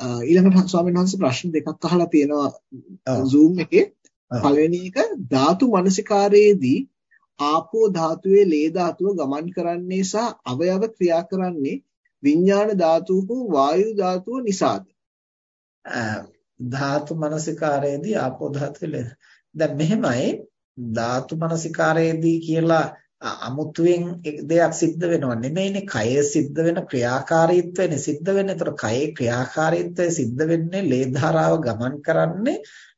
ඊළඟට ස්වාමීන් වහන්සේ ප්‍රශ්න දෙකක් අහලා තියෙනවා Zoom එකේ. පළවෙනි එක ධාතු මනසිකාරයේදී ආපෝ ධාතුවේ ලේ ධාතුව ගමන් කරන්නේ සහ අවයව ක්‍රියා කරන්නේ විඥාන ධාතුව හෝ වායු ධාතුව නිසාද? ධාතු මනසිකාරයේදී ආපෝ ධාතුවේ දැන් මෙහෙමයි ධාතු මනසිකාරයේදී කියලා අමුතුවෙන් දෙයක් සිද්ධ වෙනව නෙමෙයිනේ කයේ සිද්ධ වෙන ක්‍රියාකාරීත්වයනේ සිද්ධ වෙන්නේ. ඒතර කයේ ක්‍රියාකාරීත්වය සිද්ධ වෙන්නේ ලේ ධාරාව ගමන් කරන්නේ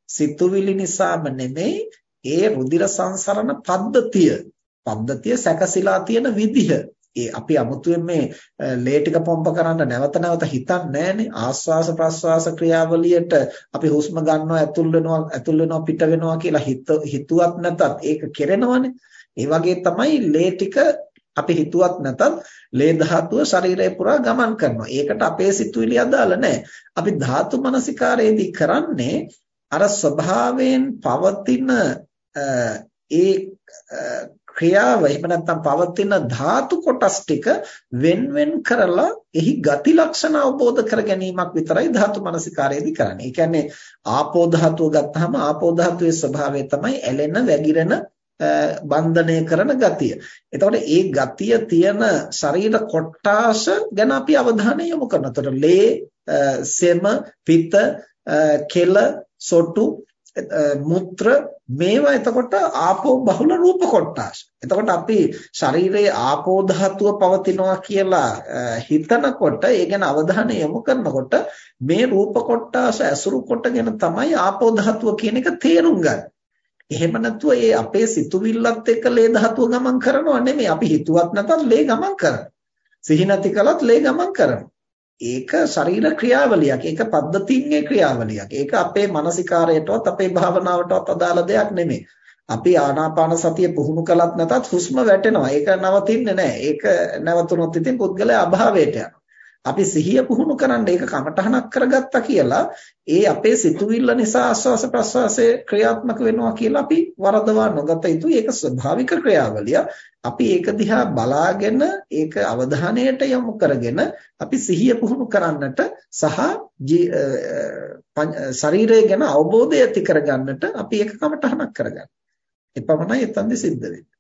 සිතුවිලි නිසාම නෙමෙයි ඒ රුධිර සංසරණ පද්ධතිය. පද්ධතිය සැකසීලා තියෙන විදිහ. ඒ අපි අමුතුවෙන් මේ ලේ ටික පොම්ප කරන්න නැවත නැවත හිතන්නේ නැහනේ ආස්වාස ප්‍රස්වාස ක්‍රියාවලියට අපි හුස්ම ගන්නවා ඇතුල් වෙනවා ඇතුල් වෙනවා පිට වෙනවා කියලා හිතුවත් නැතත් ඒක කෙරෙනවනේ ඒ වගේ තමයි ලේ ටික අපි හිතුවත් නැතත් ලේ ධාතුව ශරීරය පුරා ගමන් කරනවා. ඒකට අපේ සිතුවිලි අදාළ නැහැ. අපි ධාතු මනසිකාරයේදී කරන්නේ අර ස්වභාවයෙන් පවතින ඒ ක්‍රියාව එහෙම නැත්නම් පවතින ධාතු කොටස් ටික වෙන්වෙන් කරලා එහි ගති ලක්ෂණ අවබෝධ කර ගැනීමක් විතරයි ධාතු මනසිකාරයේදී කරන්නේ. ඒ කියන්නේ ආපෝ ධාතුව ගත්තාම ආපෝ ධාතුවේ ස්වභාවය තමයි ඇලෙන, වැగిරෙන, බන්ධනය කරන ගතිය. එතකොට ඒ ගතිය තියෙන ශරීර කොටාස ගැන අපි අවධානය යොමු කරනවා. එතකොට ලේ, සෙම, පිත, කෙල, සොටු, මුත්‍ර මේවා එතකොට ආපෝ බහුල රූප කොටාස. එතකොට අපි ශරීරයේ ආපෝ ධාතුව පවතිනවා කියලා හිතනකොට ඒ ගැන අවධානය යොමු කරනකොට මේ රූප කොටාස ඇසුරු කොටගෙන තමයි ආපෝ ධාතුව කියන එක තේරුම් ගන්නේ. එහෙම නැතුව ඒ අපේ සිතුවිල්ලත් එක්ක ලේ ධාතුව ගමන් කරනව නෙමෙයි. අපි හිතුවත් නැතත් ලේ ගමන් කරනවා. සිහි නැති කලත් ලේ ගමන් කරනවා. ඒක ශරීර ක්‍රියාවලියක්. ඒක පද්ධතින්ගේ ක්‍රියාවලියක්. ඒක අපේ මානසිකාරයටවත් අපේ භාවනාවටවත් අදාළ දෙයක් නෙමෙයි. අපි ආනාපාන සතිය පුහුණු කළත් නැතත් හුස්ම වැටෙනවා. ඒක නවතින්නේ නැහැ. ඒක නැවතුනොත් ඉතින් පුද්ගලයා අභාවයට යනවා. අපි සිහිය පුහුණු කරන්න ඒක කමටහනක් කරගත්තා කියලා ඒ අපේ සිතුවිල්ල නිසා ආස්වාස ප්‍රස්වාසයේ ක්‍රියාත්මක වෙනවා කියලා අපි වරදවා නොගත යුතුයි ඒක ස්වභාවික ක්‍රියාවලිය අපි ඒක දිහා බලාගෙන ඒක අවධානයට යොමු කරගෙන අපි සිහිය පුහුණු කරන්නට සහ ශරීරය ගැන අවබෝධය ඇති කරගන්නට අපි ඒක කමටහනක් කරගන්න. එපමණයි එතනදි සිද්ධ වෙන්නේ.